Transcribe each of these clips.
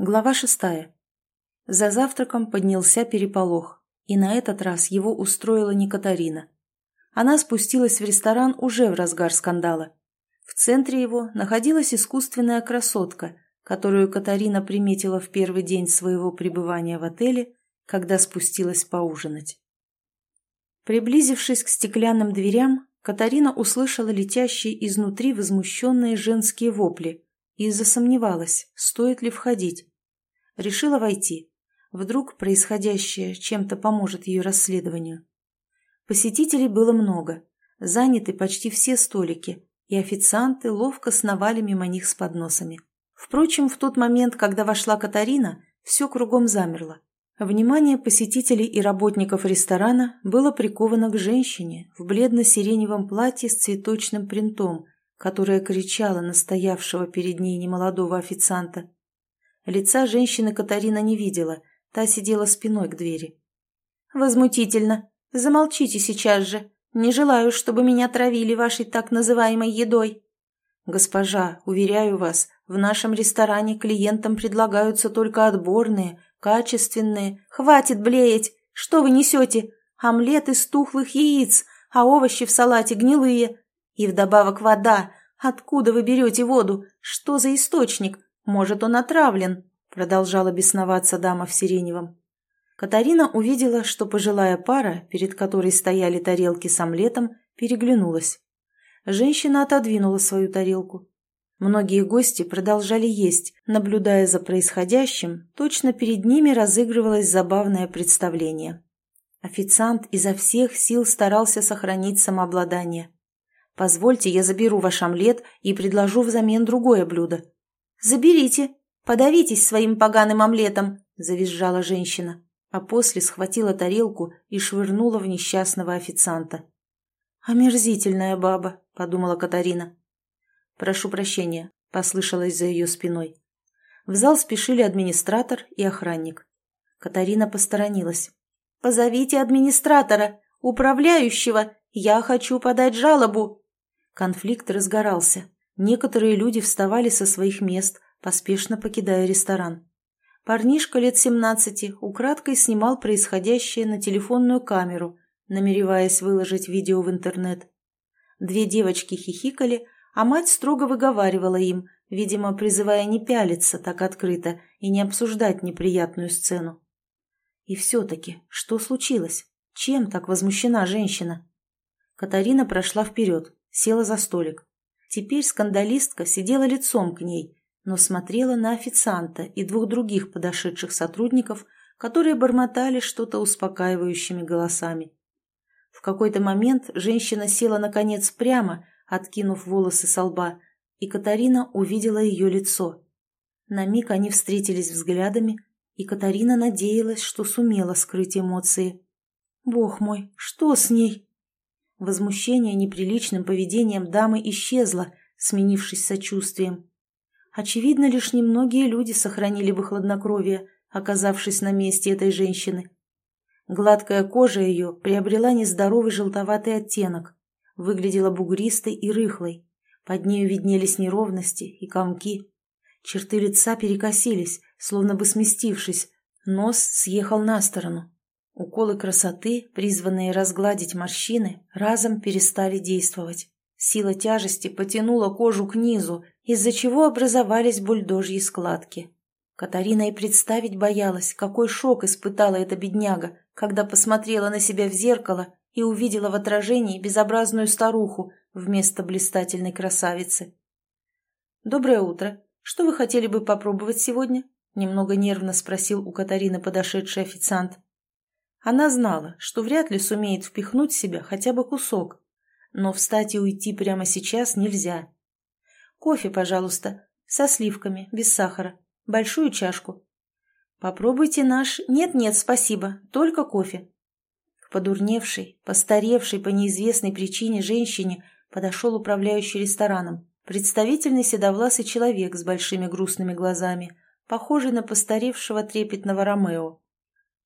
Глава шестая. За завтраком поднялся переполох, и на этот раз его устроила не Катарина. Она спустилась в ресторан уже в разгар скандала. В центре его находилась искусственная красотка, которую Катарина приметила в первый день своего пребывания в отеле, когда спустилась поужинать. Приблизившись к стеклянным дверям, Катарина услышала летящие изнутри возмущенные женские вопли и засомневалась, стоит ли входить. Решила войти. Вдруг происходящее чем-то поможет ее расследованию. Посетителей было много. Заняты почти все столики, и официанты ловко сновали мимо них с подносами. Впрочем, в тот момент, когда вошла Катарина, все кругом замерло. Внимание посетителей и работников ресторана было приковано к женщине в бледно-сиреневом платье с цветочным принтом, которая кричала на стоявшего перед ней немолодого официанта. Лица женщины Катарина не видела, та сидела спиной к двери. «Возмутительно! Замолчите сейчас же! Не желаю, чтобы меня травили вашей так называемой едой!» «Госпожа, уверяю вас, в нашем ресторане клиентам предлагаются только отборные, качественные. Хватит блеять! Что вы несете? Омлет из тухлых яиц, а овощи в салате гнилые. И вдобавок вода. Откуда вы берете воду? Что за источник? Может, он отравлен?» Продолжала бесноваться дама в сиреневом. Катарина увидела, что пожилая пара, перед которой стояли тарелки с омлетом, переглянулась. Женщина отодвинула свою тарелку. Многие гости продолжали есть, наблюдая за происходящим, точно перед ними разыгрывалось забавное представление. Официант изо всех сил старался сохранить самообладание. «Позвольте, я заберу ваш омлет и предложу взамен другое блюдо», «Заберите, подавитесь своим поганым омлетом!» – завизжала женщина, а после схватила тарелку и швырнула в несчастного официанта. «Омерзительная баба», – подумала Катарина. «Прошу прощения», – послышалось за ее спиной. В зал спешили администратор и охранник. Катарина посторонилась. «Позовите администратора, управляющего! Я хочу подать жалобу!» Конфликт разгорался. Некоторые люди вставали со своих мест, поспешно покидая ресторан. Парнишка лет семнадцати украдкой снимал происходящее на телефонную камеру, намереваясь выложить видео в интернет. Две девочки хихикали, а мать строго выговаривала им, видимо, призывая не пялиться так открыто и не обсуждать неприятную сцену. И все-таки, что случилось? Чем так возмущена женщина? Катарина прошла вперед, села за столик. Теперь скандалистка сидела лицом к ней, но смотрела на официанта и двух других подошедших сотрудников, которые бормотали что-то успокаивающими голосами. В какой-то момент женщина села наконец прямо, откинув волосы со лба, и Катарина увидела ее лицо. На миг они встретились взглядами, и Катарина надеялась, что сумела скрыть эмоции. «Бог мой, что с ней?» Возмущение неприличным поведением дамы исчезло, сменившись сочувствием. Очевидно, лишь немногие люди сохранили бы хладнокровие, оказавшись на месте этой женщины. Гладкая кожа ее приобрела нездоровый желтоватый оттенок, выглядела бугристой и рыхлой. Под нею виднелись неровности и комки. Черты лица перекосились, словно бы сместившись, нос съехал на сторону. Уколы красоты, призванные разгладить морщины, разом перестали действовать. Сила тяжести потянула кожу к низу, из-за чего образовались бульдожьи складки. Катарина и представить боялась, какой шок испытала эта бедняга, когда посмотрела на себя в зеркало и увидела в отражении безобразную старуху вместо блистательной красавицы. «Доброе утро. Что вы хотели бы попробовать сегодня?» Немного нервно спросил у Катарины подошедший официант. Она знала, что вряд ли сумеет впихнуть себя хотя бы кусок, но встать и уйти прямо сейчас нельзя. «Кофе, пожалуйста, со сливками, без сахара, большую чашку». «Попробуйте наш...» «Нет-нет, спасибо, только кофе». К подурневшей, постаревшей по неизвестной причине женщине подошел управляющий рестораном, представительный седовласый человек с большими грустными глазами, похожий на постаревшего трепетного Ромео.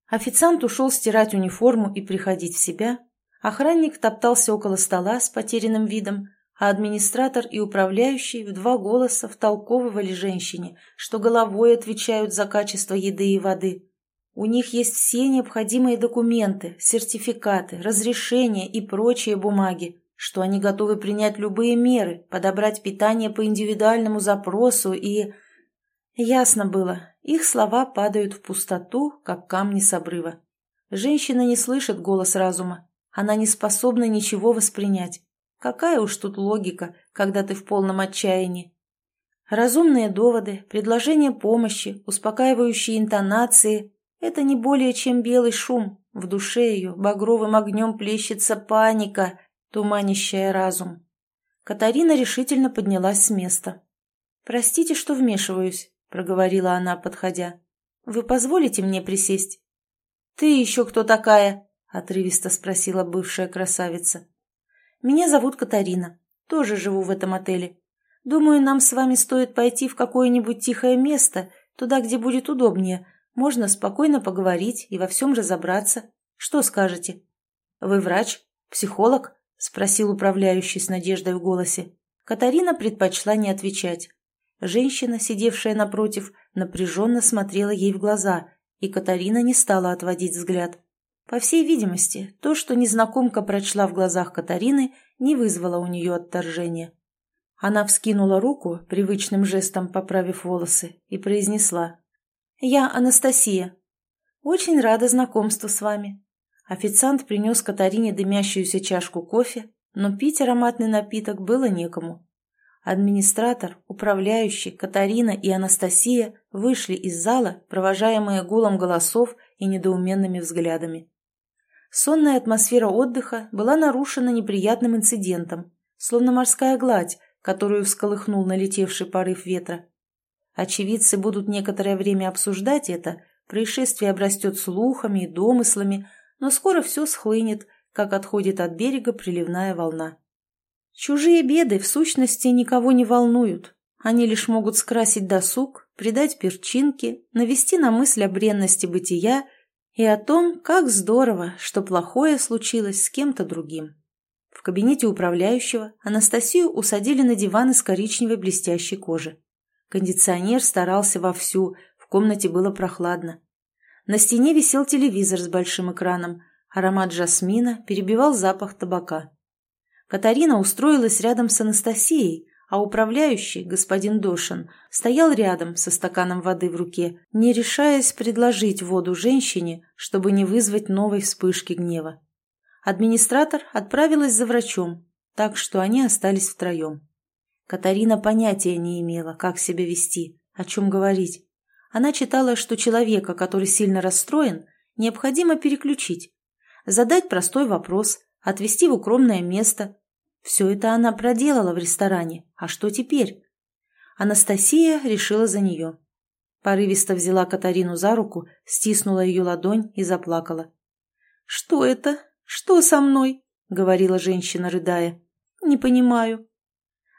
Официант ушел стирать униформу и приходить в себя. Охранник топтался около стола с потерянным видом. а администратор и управляющий в два голоса втолковывали женщине, что головой отвечают за качество еды и воды. У них есть все необходимые документы, сертификаты, разрешения и прочие бумаги, что они готовы принять любые меры, подобрать питание по индивидуальному запросу и... Ясно было, их слова падают в пустоту, как камни с обрыва. Женщина не слышит голос разума, она не способна ничего воспринять. Какая уж тут логика, когда ты в полном отчаянии? Разумные доводы, предложения помощи, успокаивающие интонации – это не более чем белый шум. В душе ее багровым огнем плещется паника, туманящая разум. Катарина решительно поднялась с места. «Простите, что вмешиваюсь», – проговорила она, подходя. «Вы позволите мне присесть?» «Ты еще кто такая?» – отрывисто спросила бывшая красавица. Меня зовут Катарина. Тоже живу в этом отеле. Думаю, нам с вами стоит пойти в какое-нибудь тихое место, туда, где будет удобнее. Можно спокойно поговорить и во всем разобраться. Что скажете? Вы врач? Психолог? Спросил управляющий с надеждой в голосе. Катарина предпочла не отвечать. Женщина, сидевшая напротив, напряженно смотрела ей в глаза, и Катарина не стала отводить взгляд. По всей видимости, то, что незнакомка прочла в глазах Катарины, не вызвало у нее отторжения. Она вскинула руку, привычным жестом поправив волосы, и произнесла. «Я Анастасия. Очень рада знакомству с вами». Официант принес Катарине дымящуюся чашку кофе, но пить ароматный напиток было некому. Администратор, управляющий, Катарина и Анастасия вышли из зала, провожаемые гулом голосов и недоуменными взглядами. Сонная атмосфера отдыха была нарушена неприятным инцидентом, словно морская гладь, которую всколыхнул налетевший порыв ветра. Очевидцы будут некоторое время обсуждать это, происшествие обрастет слухами и домыслами, но скоро все схлынет, как отходит от берега приливная волна. Чужие беды, в сущности, никого не волнуют. Они лишь могут скрасить досуг, придать перчинки, навести на мысль о бренности бытия и о том, как здорово, что плохое случилось с кем-то другим. В кабинете управляющего Анастасию усадили на диван из коричневой блестящей кожи. Кондиционер старался вовсю, в комнате было прохладно. На стене висел телевизор с большим экраном, аромат жасмина перебивал запах табака. Катарина устроилась рядом с Анастасией, а управляющий, господин Дошин, стоял рядом со стаканом воды в руке, не решаясь предложить воду женщине, чтобы не вызвать новой вспышки гнева. Администратор отправилась за врачом, так что они остались втроем. Катарина понятия не имела, как себя вести, о чем говорить. Она читала, что человека, который сильно расстроен, необходимо переключить, задать простой вопрос, отвести в укромное место, все это она проделала в ресторане. А что теперь? Анастасия решила за нее. Порывисто взяла Катарину за руку, стиснула ее ладонь и заплакала. «Что это? Что со мной?» — говорила женщина, рыдая. «Не понимаю».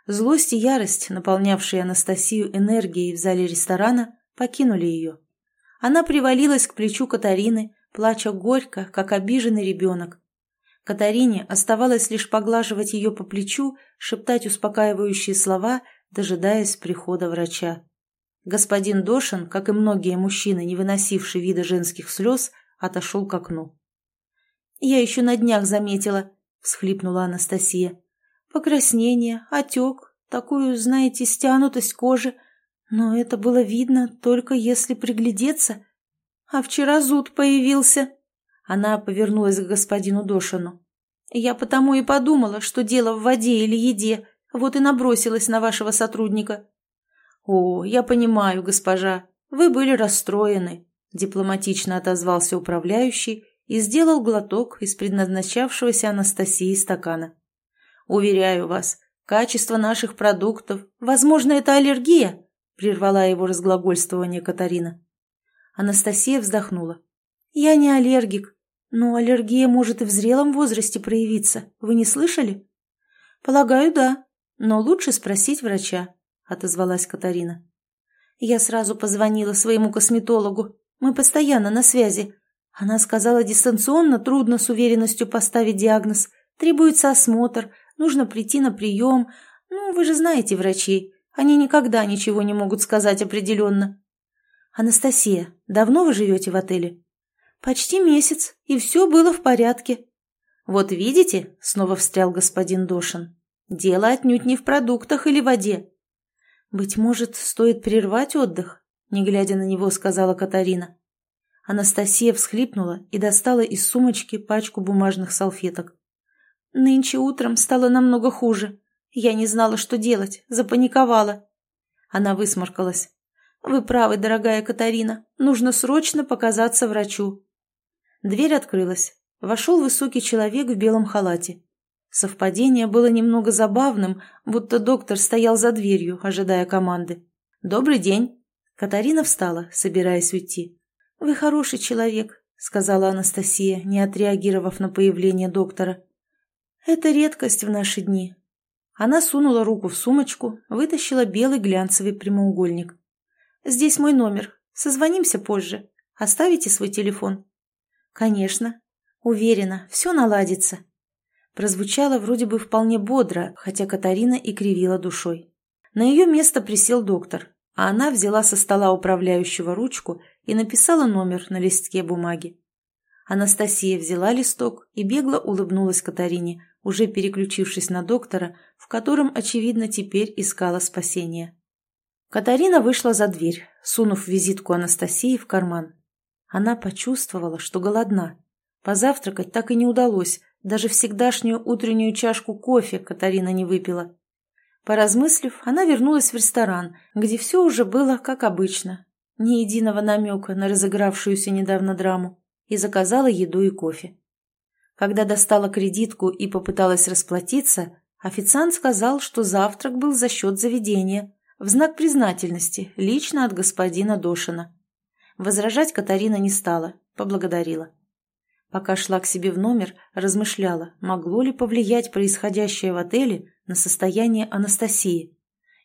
Злость и ярость, наполнявшие Анастасию энергией в зале ресторана, покинули ее. Она привалилась к плечу Катарины, плача горько, как обиженный ребенок, Катарине оставалось лишь поглаживать ее по плечу, шептать успокаивающие слова, дожидаясь прихода врача. Господин Дошин, как и многие мужчины, не выносившие вида женских слез, отошел к окну. «Я еще на днях заметила», — всхлипнула Анастасия. «Покраснение, отек, такую, знаете, стянутость кожи. Но это было видно только если приглядеться. А вчера зуд появился». Она повернулась к господину Дошину. «Я потому и подумала, что дело в воде или еде, вот и набросилась на вашего сотрудника». «О, я понимаю, госпожа, вы были расстроены», — дипломатично отозвался управляющий и сделал глоток из предназначавшегося Анастасии стакана. «Уверяю вас, качество наших продуктов... Возможно, это аллергия?» — прервала его разглагольствование Катарина. Анастасия вздохнула. «Я не аллергик. Но аллергия может и в зрелом возрасте проявиться. Вы не слышали?» «Полагаю, да. Но лучше спросить врача», — отозвалась Катарина. Я сразу позвонила своему косметологу. Мы постоянно на связи. Она сказала, дистанционно трудно с уверенностью поставить диагноз. Требуется осмотр, нужно прийти на прием. Ну, вы же знаете врачей, они никогда ничего не могут сказать определенно. Анастасия, давно вы живете в отеле? Почти месяц, и все было в порядке. Вот видите, снова встрял господин Дошин, дело отнюдь не в продуктах или воде. Быть может, стоит прервать отдых? Не глядя на него, сказала Катарина. Анастасия всхлипнула и достала из сумочки пачку бумажных салфеток. Нынче утром стало намного хуже. Я не знала, что делать, запаниковала. Она высморкалась. «Вы правы, дорогая Катарина. Нужно срочно показаться врачу». Дверь открылась. Вошел высокий человек в белом халате. Совпадение было немного забавным, будто доктор стоял за дверью, ожидая команды. «Добрый день». Катарина встала, собираясь уйти. «Вы хороший человек», — сказала Анастасия, не отреагировав на появление доктора. «Это редкость в наши дни. Она сунула руку в сумочку, вытащила белый глянцевый прямоугольник. «Здесь мой номер. Созвонимся позже. Оставите свой телефон?» «Конечно. Уверена, все наладится». Прозвучало вроде бы вполне бодро, хотя Катарина и кривила душой. На ее место присел доктор, а она взяла со стола управляющего ручку и написала номер на листке бумаги. Анастасия взяла листок и бегло улыбнулась Катарине, уже переключившись на доктора, в котором, очевидно, теперь искала спасения. Катарина вышла за дверь, сунув визитку Анастасии в карман. Она почувствовала, что голодна. Позавтракать так и не удалось, даже всегдашнюю утреннюю чашку кофе Катарина не выпила. Поразмыслив, она вернулась в ресторан, где все уже было как обычно, ни единого намека на разыгравшуюся недавно драму, и заказала еду и кофе. Когда достала кредитку и попыталась расплатиться, официант сказал, что завтрак был за счет заведения, в знак признательности, лично от господина Дошина. Возражать Катарина не стала, поблагодарила. Пока шла к себе в номер, размышляла, могло ли повлиять происходящее в отеле на состояние Анастасии.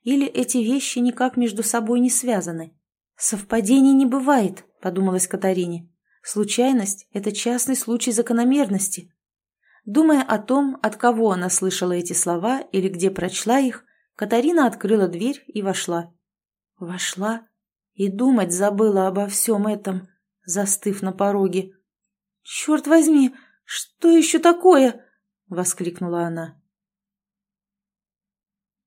Или эти вещи никак между собой не связаны. «Совпадений не бывает», — подумалась Катарине. Случайность – это частный случай закономерности. Думая о том, от кого она слышала эти слова или где прочла их, Катарина открыла дверь и вошла. Вошла и думать забыла обо всем этом, застыв на пороге. «Черт возьми, что еще такое?» — воскликнула она.